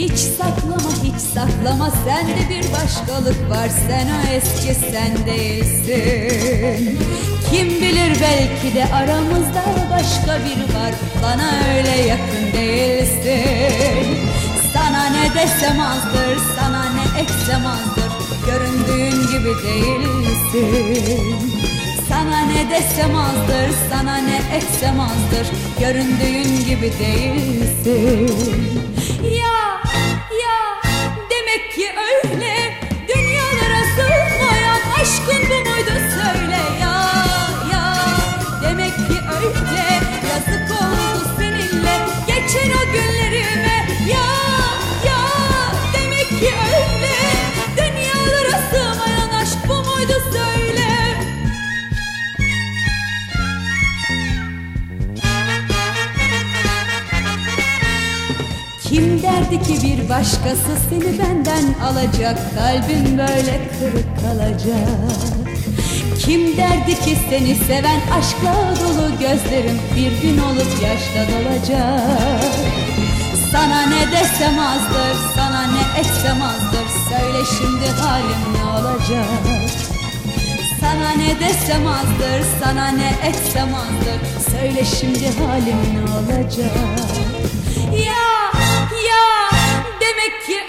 Hiç saklama hiç saklama. Sende bir başkalık var. Sen o eski sen değilsin. Kim bilir belki de aramızda başka biri var. Bana öyle yakın değilsin. Sana ne desem azdır sana ne etsem azdır. Göründüğün gibi değilsin. Sana ne desem azdır, sana ne etsem azdır. Göründüğün gibi değilsin. Ya, Kim derdi ki bir başkası seni benden alacak? Kalbim böyle kırık kalacak. Kim derdi ki seni seven aşkla dolu gözlerim Bir gün olup yaşla dolacak? Sana ne desem azdır, sana ne etsem azdır Söyle şimdi halim ne olacak? Sana ne desem azdır, sana ne etsem azdır Söyle şimdi halim ne olacak? Ya demek ki